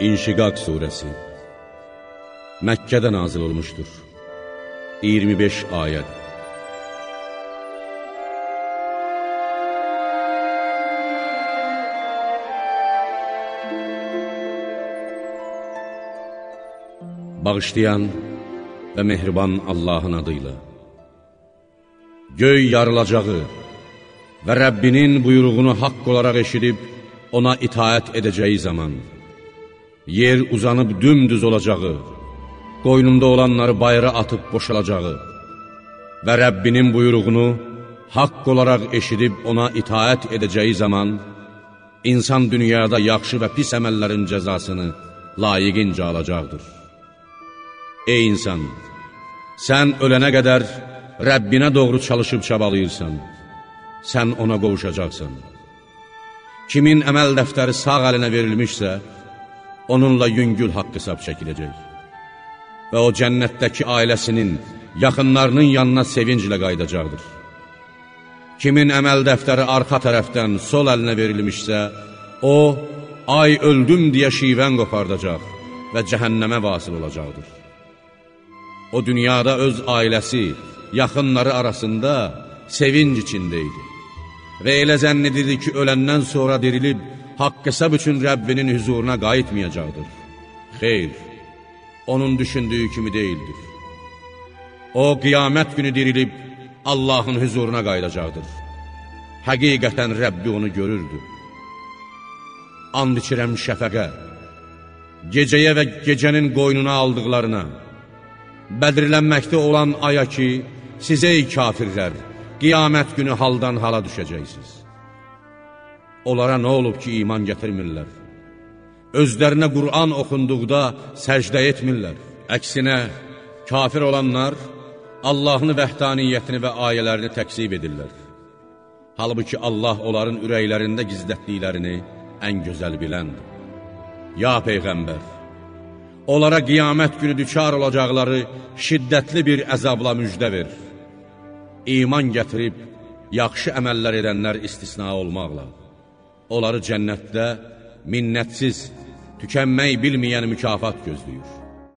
İnşiqaq Suresi Məkkədə nazil olmuşdur. 25 ayəd Bağışlayan və mehriban Allahın adıyla Göy yarılacağı və Rəbbinin buyruğunu haqq olaraq eşidib ona itaət edəcəyi zaman yer uzanıb dümdüz olacağı, qoynunda olanları bayra atıb boşalacağı və Rəbbinin buyruğunu haqq olaraq eşidib ona itaət edəcəyi zaman, insan dünyada yaxşı və pis əməllərin cəzasını layiqincə alacaqdır. Ey insan, sən ölənə qədər Rəbbinə doğru çalışıb çabalayırsan, sən ona qovuşacaqsan. Kimin əməl dəftəri sağ əlinə verilmişsə, onunla yüngül haqq hesab çəkiləcək. Və o cənnətdəki ailəsinin, yaxınlarının yanına sevinclə qaydacaqdır. Kimin əməl dəftəri arxa tərəfdən sol əlinə verilmişsə, o, ay öldüm deyə şivən qopardacaq və cəhənnəmə vasil olacaqdır. O dünyada öz ailəsi, yaxınları arasında sevinc içində idi və elə zənn edirdi ki, öləndən sonra dirilib, haqq hesab üçün Rəbbinin hüzuruna qayıtmayacaqdır. Xeyr, onun düşündüyü kimi deyildir. O, qiyamət günü dirilib, Allahın hüzuruna qayıdacaqdır. Həqiqətən Rəbbi onu görürdü. And içirəm şəfəqə, gecəyə və gecənin qoynuna aldıqlarına, bədirlənməkdə olan aya ki, sizə ey kafirlər, qiyamət günü haldan hala düşəcəksiniz. Onlara nə olub ki, iman gətirmirlər? Özlərinə Qur'an oxunduqda səcdə etmirlər. Əksinə, kafir olanlar Allahın vəhdaniyyətini və ayələrini təksib edirlər. Halbuki Allah onların ürəklərində gizlətdiklərini ən gözəl biləndir. Ya Peyğəmbər, onlara qiyamət günü düçar olacaqları şiddətli bir əzabla müjdə ver. İman gətirib, yaxşı əməllər edənlər istisna olmaqla onları cənnətdə minnətsiz, tükənmək bilməyən mükafat gözləyir.